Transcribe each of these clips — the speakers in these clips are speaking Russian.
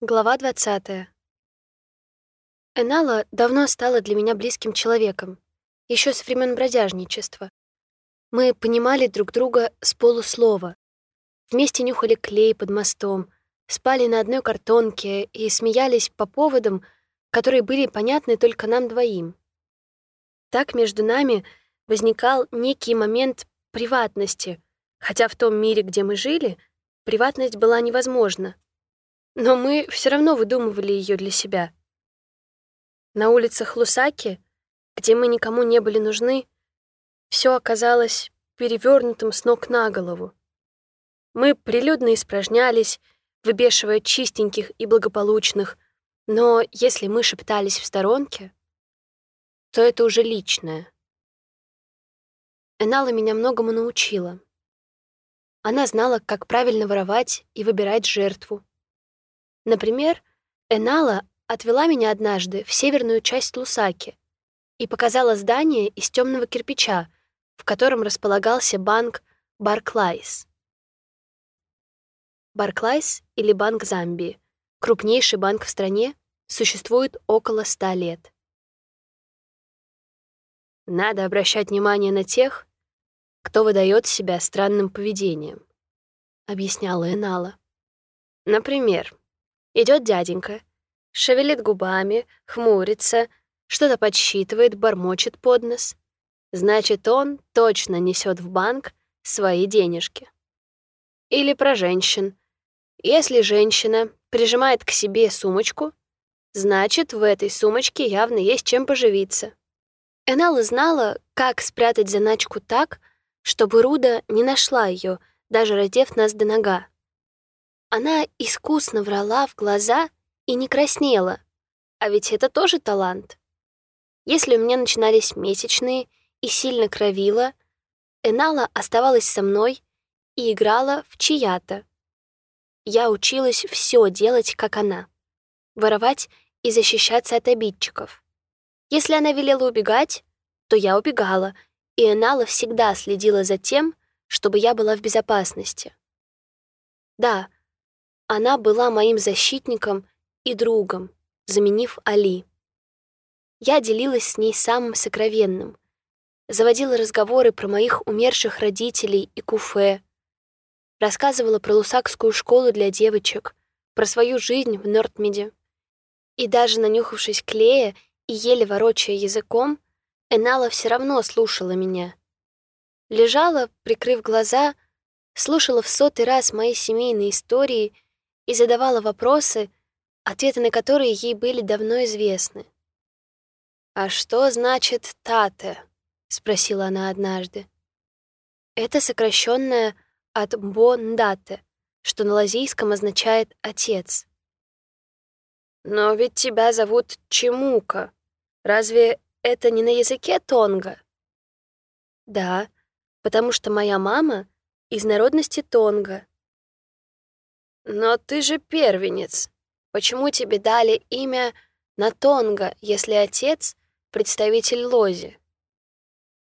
Глава 20. Энала давно стала для меня близким человеком, еще с времен бродяжничества. Мы понимали друг друга с полуслова. Вместе нюхали клей под мостом, спали на одной картонке и смеялись по поводам, которые были понятны только нам двоим. Так между нами возникал некий момент приватности, хотя в том мире, где мы жили, приватность была невозможна но мы все равно выдумывали ее для себя. На улицах Лусаки, где мы никому не были нужны, все оказалось перевернутым с ног на голову. Мы прилюдно испражнялись, выбешивая чистеньких и благополучных, но если мы шептались в сторонке, то это уже личное. Энала меня многому научила. Она знала, как правильно воровать и выбирать жертву, Например, Энала отвела меня однажды в северную часть Лусаки и показала здание из темного кирпича, в котором располагался банк Барклайс. Барклайс или Банк Замбии, крупнейший банк в стране, существует около ста лет. Надо обращать внимание на тех, кто выдает себя странным поведением, объясняла Энала. Например, Идет дяденька, шевелит губами, хмурится, что-то подсчитывает, бормочет под нос. Значит, он точно несет в банк свои денежки. Или про женщин. Если женщина прижимает к себе сумочку, значит, в этой сумочке явно есть чем поживиться. Энала знала, как спрятать заначку так, чтобы Руда не нашла ее, даже раздев нас до нога. Она искусно врала в глаза и не краснела. А ведь это тоже талант. Если у меня начинались месячные и сильно кровила, Энала оставалась со мной и играла в чья-то. Я училась все делать, как она. Воровать и защищаться от обидчиков. Если она велела убегать, то я убегала, и Энала всегда следила за тем, чтобы я была в безопасности. Да, она была моим защитником и другом, заменив Али. Я делилась с ней самым сокровенным, заводила разговоры про моих умерших родителей и куфе, рассказывала про лусакскую школу для девочек, про свою жизнь в Нортмеде. И даже нанюхавшись клея и еле ворочая языком, Энала все равно слушала меня. Лежала, прикрыв глаза, слушала в сотый раз мои семейные истории — и задавала вопросы, ответы на которые ей были давно известны. «А что значит «тате»?» — спросила она однажды. Это сокращенное от «бондате», что на лазийском означает «отец». «Но ведь тебя зовут Чемука. Разве это не на языке Тонга?» «Да, потому что моя мама из народности Тонга, «Но ты же первенец. Почему тебе дали имя Натонга, если отец — представитель Лози?»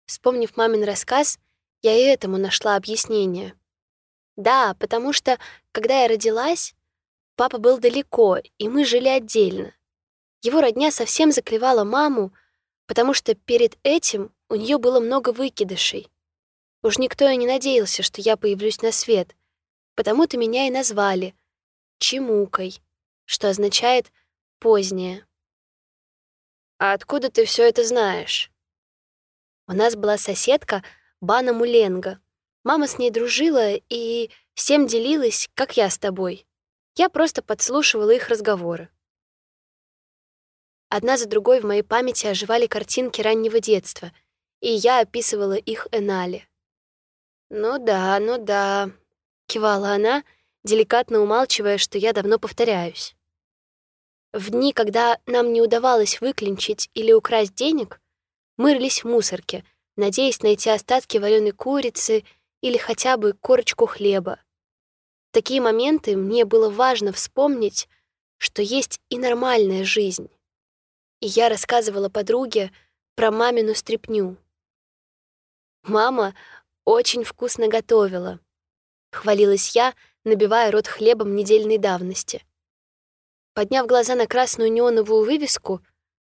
Вспомнив мамин рассказ, я и этому нашла объяснение. Да, потому что, когда я родилась, папа был далеко, и мы жили отдельно. Его родня совсем заклевала маму, потому что перед этим у нее было много выкидышей. Уж никто и не надеялся, что я появлюсь на свет — Потому-то меня и назвали Чемукой, что означает «позднее». «А откуда ты все это знаешь?» У нас была соседка Бана Муленга. Мама с ней дружила и всем делилась, как я с тобой. Я просто подслушивала их разговоры. Одна за другой в моей памяти оживали картинки раннего детства, и я описывала их Энале. «Ну да, ну да», — кивала она, деликатно умалчивая, что я давно повторяюсь. В дни, когда нам не удавалось выклинчить или украсть денег, мы рылись в мусорке, надеясь найти остатки вареной курицы или хотя бы корочку хлеба. В такие моменты мне было важно вспомнить, что есть и нормальная жизнь. И я рассказывала подруге про мамину стряпню. Мама очень вкусно готовила, хвалилась я, набивая рот хлебом недельной давности. Подняв глаза на красную неоновую вывеску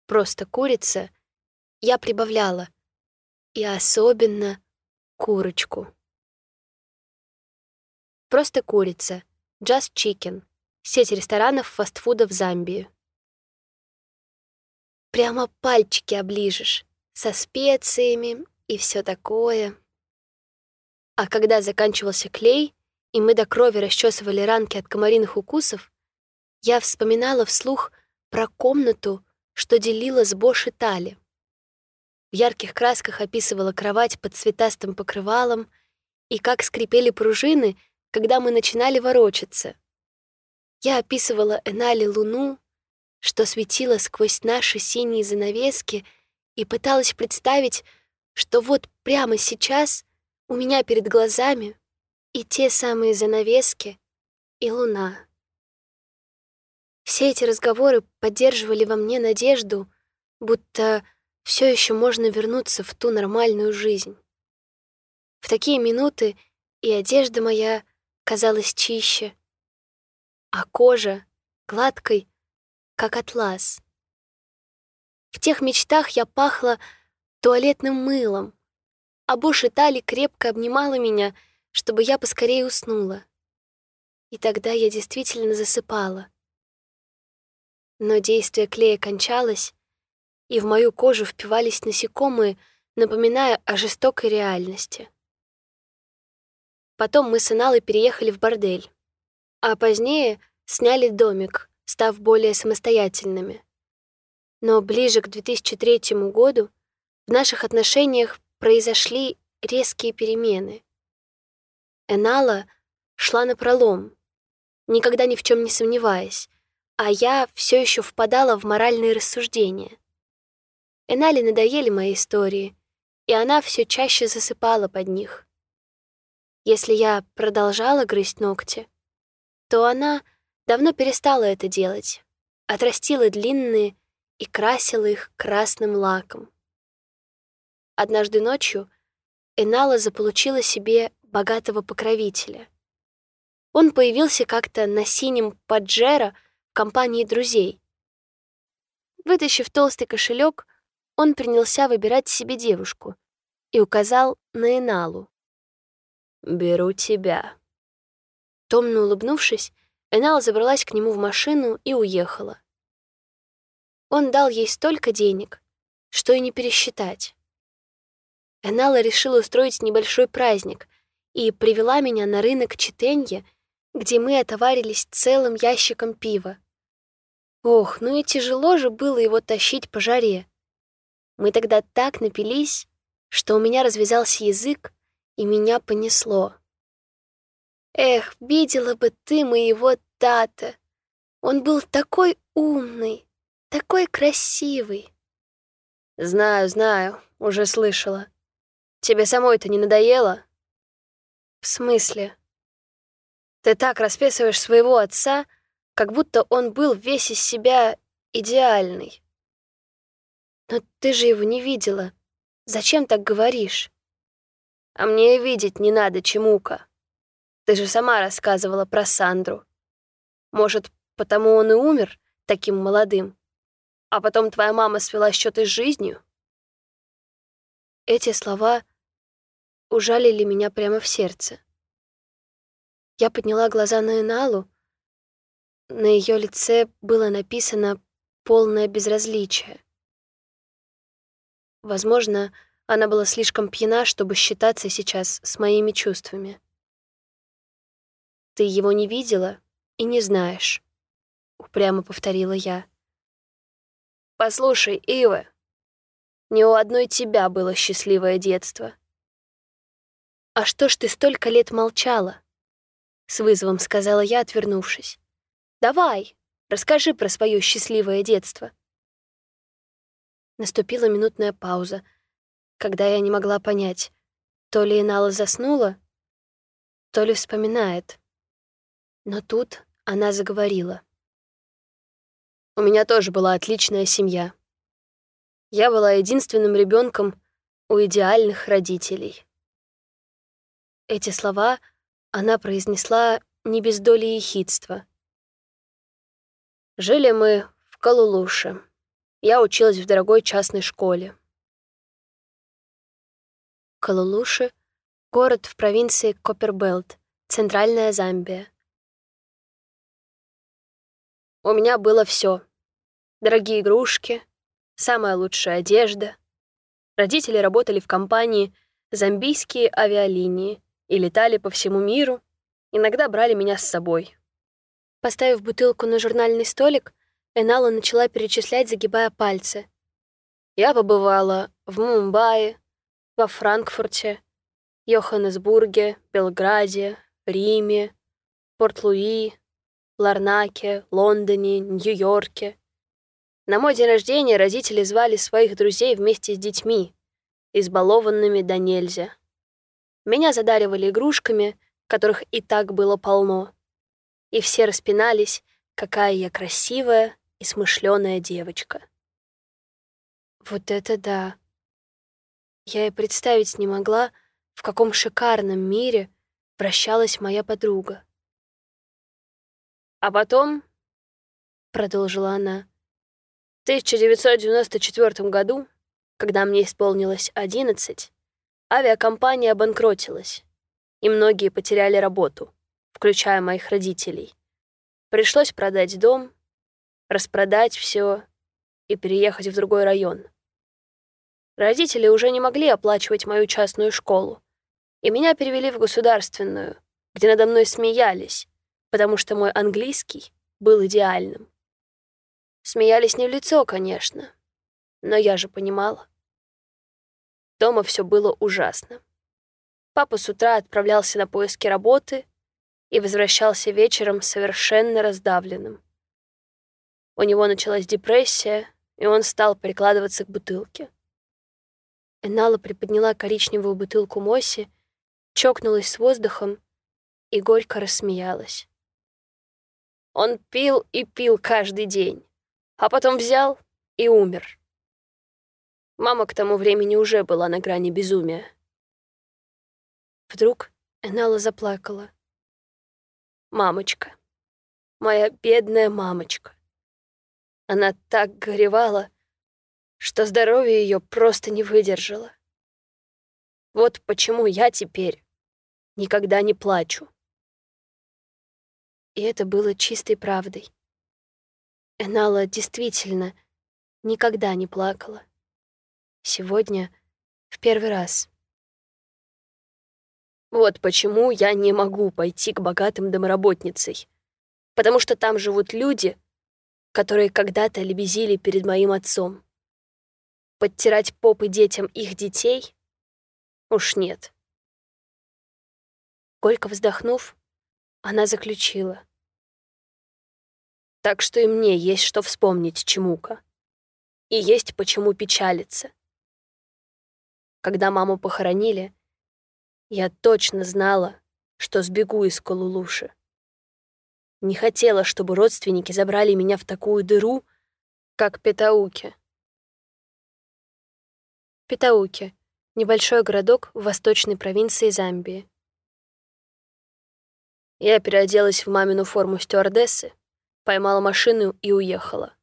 «Просто курица», я прибавляла «И особенно курочку». «Просто курица», «Just Chicken», сеть ресторанов фастфуда в Замбии. Прямо пальчики оближешь, со специями и все такое. А когда заканчивался клей, и мы до крови расчесывали ранки от комариных укусов, я вспоминала вслух про комнату, что делила с Бош и Тали. В ярких красках описывала кровать под цветастым покрывалом и как скрипели пружины, когда мы начинали ворочаться. Я описывала Энали луну, что светила сквозь наши синие занавески, и пыталась представить, что вот прямо сейчас у меня перед глазами и те самые занавески, и луна. Все эти разговоры поддерживали во мне надежду, будто все еще можно вернуться в ту нормальную жизнь. В такие минуты и одежда моя казалась чище, а кожа — гладкой, как атлас. В тех мечтах я пахла туалетным мылом, а Бош Тали крепко обнимала меня, чтобы я поскорее уснула. И тогда я действительно засыпала. Но действие клея кончалось, и в мою кожу впивались насекомые, напоминая о жестокой реальности. Потом мы с Иналой переехали в бордель, а позднее сняли домик, став более самостоятельными. Но ближе к 2003 году в наших отношениях произошли резкие перемены. Энала шла на пролом, никогда ни в чем не сомневаясь, а я все еще впадала в моральные рассуждения. Энале надоели мои истории, и она все чаще засыпала под них. Если я продолжала грызть ногти, то она давно перестала это делать, отрастила длинные и красила их красным лаком. Однажды ночью Энала заполучила себе богатого покровителя. Он появился как-то на синем паджеро в компании друзей. Вытащив толстый кошелек, он принялся выбирать себе девушку и указал на Эналу. «Беру тебя». Томно улыбнувшись, Энала забралась к нему в машину и уехала. Он дал ей столько денег, что и не пересчитать. Энала решила устроить небольшой праздник и привела меня на рынок Читенье, где мы отоварились целым ящиком пива. Ох, ну и тяжело же было его тащить по жаре. Мы тогда так напились, что у меня развязался язык, и меня понесло. Эх, видела бы ты моего тата. Он был такой умный, такой красивый. Знаю, знаю, уже слышала. Тебе самой-то не надоело? В смысле? Ты так расписываешь своего отца, как будто он был весь из себя идеальный. Но ты же его не видела. Зачем так говоришь? А мне и видеть не надо, Чемука. Ты же сама рассказывала про Сандру. Может, потому он и умер таким молодым? А потом твоя мама свела счеты с жизнью? Эти слова ужалили меня прямо в сердце. Я подняла глаза на Эналу. На ее лице было написано полное безразличие. Возможно, она была слишком пьяна, чтобы считаться сейчас с моими чувствами. «Ты его не видела и не знаешь», — упрямо повторила я. «Послушай, Ива, не у одной тебя было счастливое детство. «А что ж ты столько лет молчала?» — с вызовом сказала я, отвернувшись. «Давай, расскажи про свое счастливое детство». Наступила минутная пауза, когда я не могла понять, то ли Инала заснула, то ли вспоминает. Но тут она заговорила. «У меня тоже была отличная семья. Я была единственным ребенком у идеальных родителей». Эти слова она произнесла не без доли ехидства. Жили мы в Калулуше. Я училась в дорогой частной школе. Калулуши — город в провинции Коппербелт, центральная Замбия. У меня было все: Дорогие игрушки, самая лучшая одежда. Родители работали в компании «Замбийские авиалинии» и летали по всему миру, иногда брали меня с собой. Поставив бутылку на журнальный столик, Энала начала перечислять, загибая пальцы. Я побывала в Мумбаи, во Франкфурте, Йоханнесбурге, Белграде, Риме, Порт-Луи, Ларнаке, Лондоне, Нью-Йорке. На мой день рождения родители звали своих друзей вместе с детьми, избалованными до нельзя. Меня задаривали игрушками, которых и так было полно и все распинались, какая я красивая и смышленая девочка. Вот это да! Я и представить не могла, в каком шикарном мире вращалась моя подруга. А потом, — продолжила она, — в 1994 году, когда мне исполнилось 11, авиакомпания обанкротилась, и многие потеряли работу включая моих родителей. Пришлось продать дом, распродать все и переехать в другой район. Родители уже не могли оплачивать мою частную школу, и меня перевели в государственную, где надо мной смеялись, потому что мой английский был идеальным. Смеялись не в лицо, конечно, но я же понимала. Дома все было ужасно. Папа с утра отправлялся на поиски работы, и возвращался вечером совершенно раздавленным. У него началась депрессия, и он стал прикладываться к бутылке. Энала приподняла коричневую бутылку Моси, чокнулась с воздухом и горько рассмеялась. Он пил и пил каждый день, а потом взял и умер. Мама к тому времени уже была на грани безумия. Вдруг Энала заплакала. Мамочка. Моя бедная мамочка. Она так горевала, что здоровье ее просто не выдержало. Вот почему я теперь никогда не плачу. И это было чистой правдой. Энала действительно никогда не плакала. Сегодня в первый раз. Вот почему я не могу пойти к богатым домоработницей. Потому что там живут люди, которые когда-то лебезили перед моим отцом. Подтирать попы детям их детей? Уж нет. Горько вздохнув, она заключила. Так что и мне есть что вспомнить, Чемука. И есть почему печалиться. Когда маму похоронили, я точно знала, что сбегу из Колулуши. Не хотела, чтобы родственники забрали меня в такую дыру, как Петауки. Петауки — небольшой городок в восточной провинции Замбии. Я переоделась в мамину форму стюардессы, поймала машину и уехала.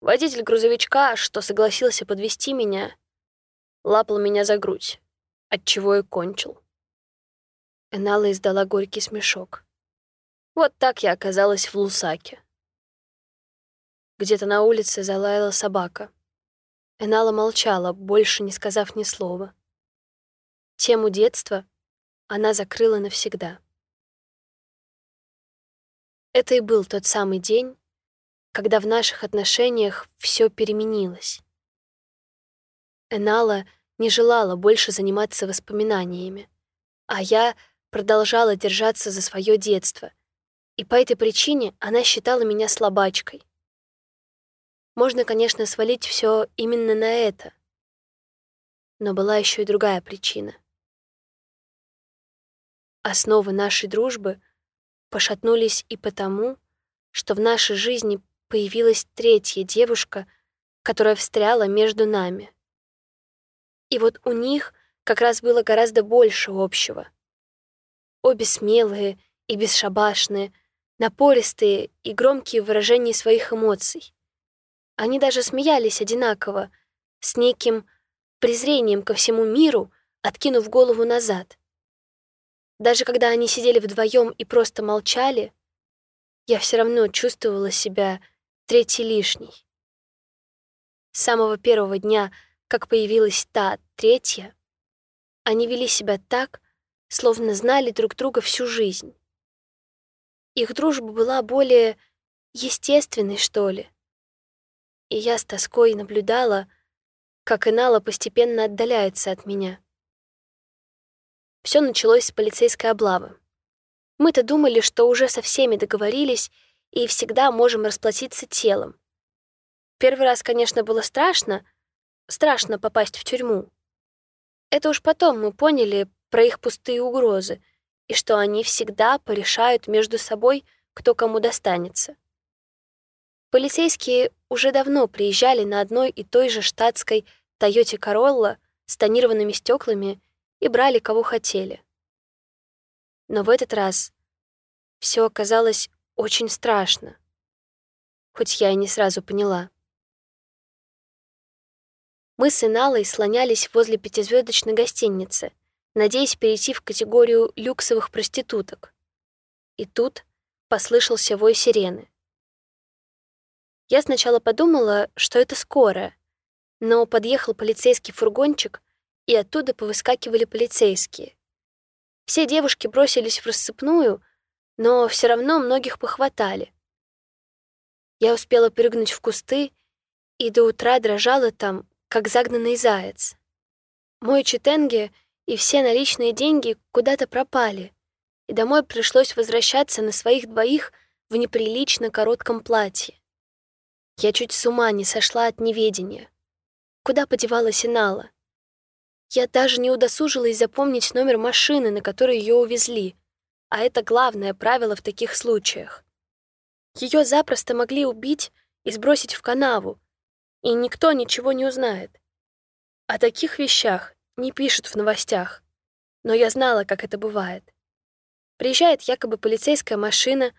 Водитель грузовичка, что согласился подвести меня, лапал меня за грудь отчего и кончил. Энала издала горький смешок. Вот так я оказалась в Лусаке. Где-то на улице залаяла собака. Энала молчала, больше не сказав ни слова. Тему детства она закрыла навсегда. Это и был тот самый день, когда в наших отношениях все переменилось. Энала — не желала больше заниматься воспоминаниями, а я продолжала держаться за свое детство, и по этой причине она считала меня слабачкой. Можно, конечно, свалить все именно на это, но была еще и другая причина. Основы нашей дружбы пошатнулись и потому, что в нашей жизни появилась третья девушка, которая встряла между нами. И вот у них как раз было гораздо больше общего. Обе смелые и бесшабашные, напористые и громкие выражения своих эмоций. Они даже смеялись одинаково, с неким презрением ко всему миру, откинув голову назад. Даже когда они сидели вдвоем и просто молчали, я все равно чувствовала себя третьей лишней. С самого первого дня, как появилась та третья, они вели себя так, словно знали друг друга всю жизнь. Их дружба была более естественной, что ли. И я с тоской наблюдала, как Инала постепенно отдаляется от меня. Все началось с полицейской облавы. Мы-то думали, что уже со всеми договорились и всегда можем расплатиться телом. Первый раз, конечно, было страшно, страшно попасть в тюрьму. Это уж потом мы поняли про их пустые угрозы и что они всегда порешают между собой, кто кому достанется. Полицейские уже давно приезжали на одной и той же штатской Тойоте Королла с тонированными стеклами и брали кого хотели. Но в этот раз все оказалось очень страшно, хоть я и не сразу поняла. Мы с Иналой слонялись возле пятизвездочной гостиницы, надеясь перейти в категорию люксовых проституток. И тут послышался вой сирены. Я сначала подумала, что это скорая, но подъехал полицейский фургончик, и оттуда повыскакивали полицейские. Все девушки бросились в рассыпную, но все равно многих похватали. Я успела прыгнуть в кусты и до утра дрожала там, как загнанный заяц. Мой читенге и все наличные деньги куда-то пропали, и домой пришлось возвращаться на своих двоих в неприлично коротком платье. Я чуть с ума не сошла от неведения. Куда подевалась Инала? Я даже не удосужилась запомнить номер машины, на которой ее увезли, а это главное правило в таких случаях. Ее запросто могли убить и сбросить в канаву, и никто ничего не узнает. О таких вещах не пишут в новостях, но я знала, как это бывает. Приезжает якобы полицейская машина,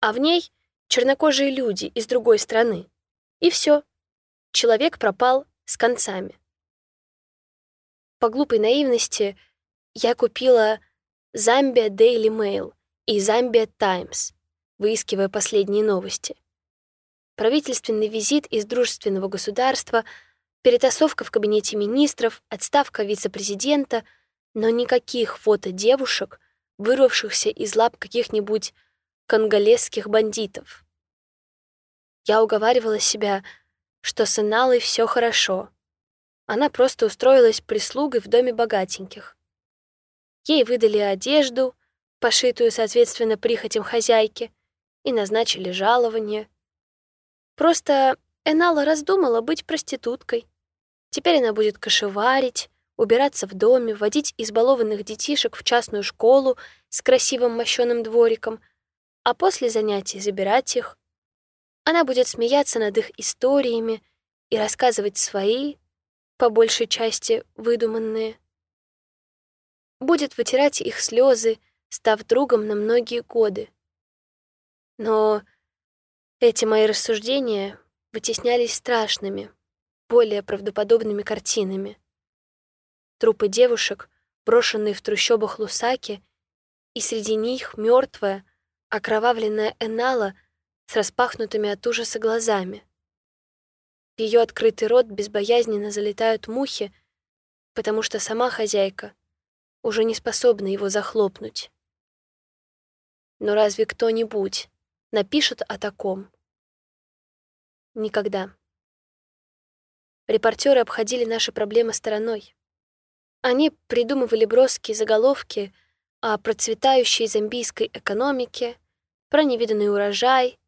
а в ней чернокожие люди из другой страны. И все. Человек пропал с концами. По глупой наивности я купила Zambia Daily Mail и Zambia Times, выискивая последние новости. Правительственный визит из дружественного государства — перетасовка в кабинете министров, отставка вице-президента, но никаких фото девушек, вырвавшихся из лап каких-нибудь конголезских бандитов. Я уговаривала себя, что с Иналой все хорошо. Она просто устроилась прислугой в доме богатеньких. Ей выдали одежду, пошитую соответственно прихотям хозяйки, и назначили жалование. Просто Энала раздумала быть проституткой. Теперь она будет кошеварить, убираться в доме, водить избалованных детишек в частную школу с красивым мощеным двориком, а после занятий забирать их. Она будет смеяться над их историями и рассказывать свои, по большей части выдуманные. Будет вытирать их слезы, став другом на многие годы. Но эти мои рассуждения вытеснялись страшными, более правдоподобными картинами. Трупы девушек, брошенные в трущобах Лусаки, и среди них мертвая, окровавленная Энала с распахнутыми от ужаса глазами. В ее открытый рот безбоязненно залетают мухи, потому что сама хозяйка уже не способна его захлопнуть. Но разве кто-нибудь напишет о таком? Никогда. Репортеры обходили наши проблемы стороной. Они придумывали броские заголовки о процветающей зомбийской экономике, про невиданный урожай,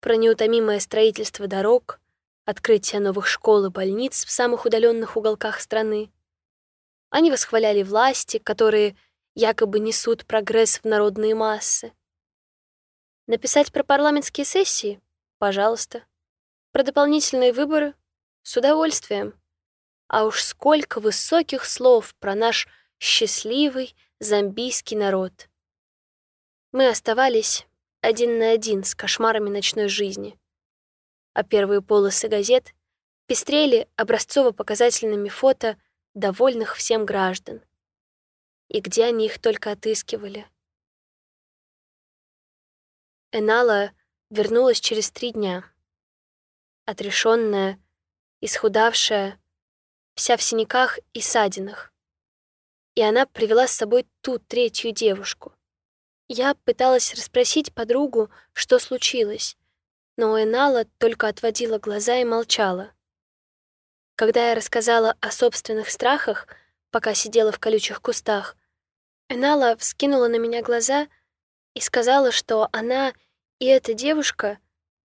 про неутомимое строительство дорог, открытие новых школ и больниц в самых удаленных уголках страны. Они восхваляли власти, которые якобы несут прогресс в народные массы. Написать про парламентские сессии? Пожалуйста. Про дополнительные выборы? С удовольствием. А уж сколько высоких слов про наш счастливый зомбийский народ. Мы оставались один на один с кошмарами ночной жизни. А первые полосы газет пестрели образцово-показательными фото довольных всем граждан. И где они их только отыскивали. Энала вернулась через три дня. Отрешенная, исхудавшая, вся в синяках и садинах. И она привела с собой ту третью девушку. Я пыталась расспросить подругу, что случилось, но Энала только отводила глаза и молчала. Когда я рассказала о собственных страхах, пока сидела в колючих кустах, Энала вскинула на меня глаза и сказала, что она и эта девушка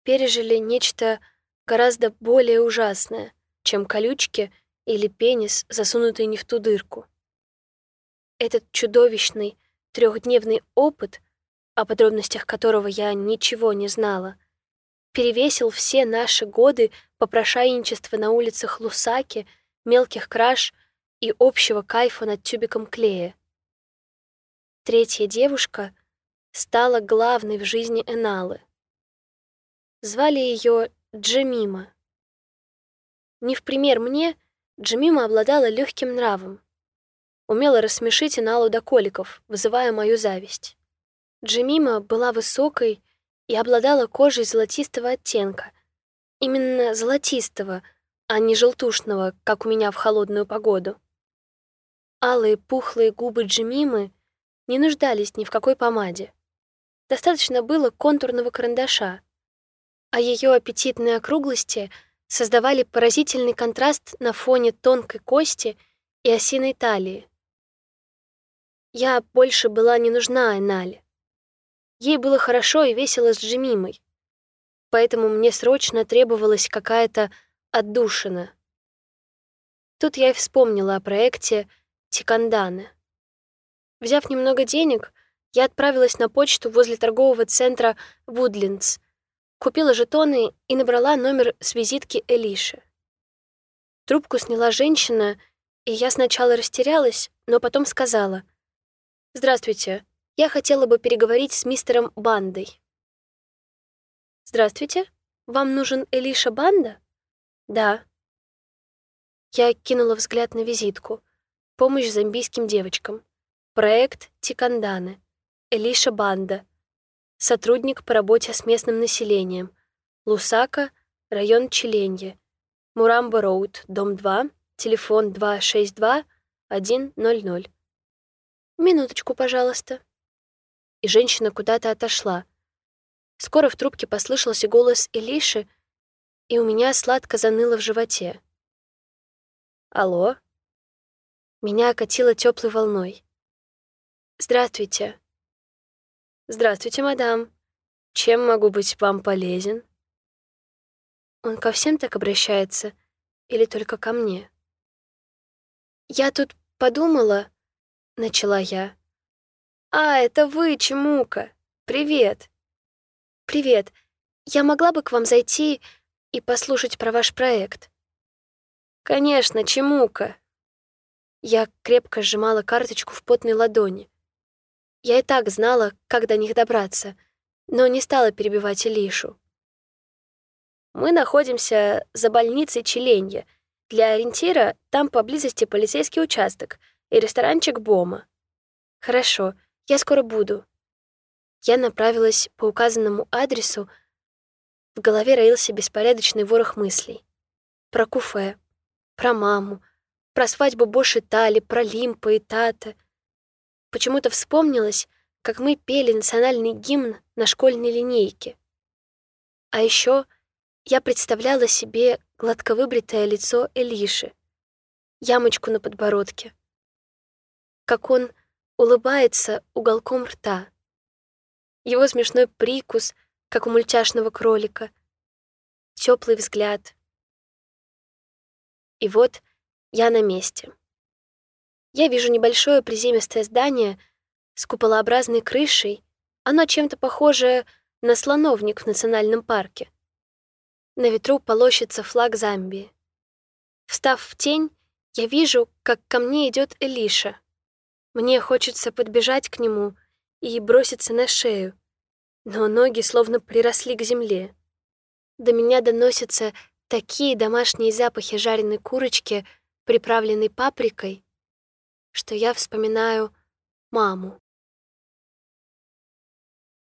пережили нечто гораздо более ужасное, чем колючки или пенис, засунутый не в ту дырку. Этот чудовищный трехдневный опыт, о подробностях которого я ничего не знала, перевесил все наши годы попрошайничества на улицах Лусаки, мелких краж и общего кайфа над тюбиком клея. Третья девушка стала главной в жизни Эналы. Звали ее Джемима. Не в пример мне, Джемима обладала легким нравом. Умела рассмешить Иналу до коликов, вызывая мою зависть. Джемима была высокой и обладала кожей золотистого оттенка. Именно золотистого, а не желтушного, как у меня в холодную погоду. Алые пухлые губы Джемимы не нуждались ни в какой помаде. Достаточно было контурного карандаша, а ее аппетитные округлости создавали поразительный контраст на фоне тонкой кости и осиной талии. Я больше была не нужна Энале. Ей было хорошо и весело с Джимимой, поэтому мне срочно требовалась какая-то отдушина. Тут я и вспомнила о проекте Тиканданы. Взяв немного денег, я отправилась на почту возле торгового центра «Вудлиндс», купила жетоны и набрала номер с визитки Элиши. Трубку сняла женщина, и я сначала растерялась, но потом сказала. «Здравствуйте, я хотела бы переговорить с мистером Бандой». «Здравствуйте, вам нужен Элиша Банда?» «Да». Я кинула взгляд на визитку. Помощь зомбийским девочкам. Проект Тиканданы. Элиша Банда. Сотрудник по работе с местным населением. Лусака, район Челенье. Мурамба Роуд, дом 2, телефон 262 100. Минуточку, пожалуйста. И женщина куда-то отошла. Скоро в трубке послышался голос Элиши, и у меня сладко заныло в животе. Алло? Меня окатило теплой волной. Здравствуйте. «Здравствуйте, мадам. Чем могу быть вам полезен?» Он ко всем так обращается или только ко мне? «Я тут подумала...» — начала я. «А, это вы, Чемука! Привет!» «Привет. Я могла бы к вам зайти и послушать про ваш проект?» «Конечно, Чемука!» Я крепко сжимала карточку в потной ладони. Я и так знала, как до них добраться, но не стала перебивать Илишу. Мы находимся за больницей Челенья. Для ориентира там поблизости полицейский участок и ресторанчик Бома. Хорошо, я скоро буду. Я направилась по указанному адресу. В голове роился беспорядочный ворох мыслей. Про куфе, про маму, про свадьбу Боши Тали, про Лимпа и Тата — Почему-то вспомнилось, как мы пели национальный гимн на школьной линейке. А еще я представляла себе гладковыбритое лицо Элиши, ямочку на подбородке, как он улыбается уголком рта, его смешной прикус, как у мультяшного кролика, теплый взгляд. И вот я на месте. Я вижу небольшое приземистое здание с куполообразной крышей. Оно чем-то похоже на слоновник в национальном парке. На ветру полощется флаг Замбии. Встав в тень, я вижу, как ко мне идет Элиша. Мне хочется подбежать к нему и броситься на шею. но ноги словно приросли к земле. До меня доносятся такие домашние запахи жареной курочки, приправленной паприкой, что я вспоминаю маму.